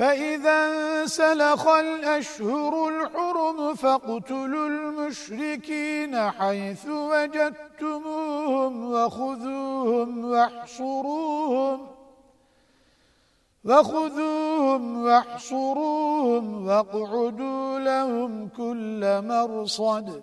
فإذا سلخ الأشهر الحرم فاقتلوا المشركين حيث وجدتموهم وخذوهم واحصروهم وخذوهم واحصروهم واقعدوا لهم كل مرصد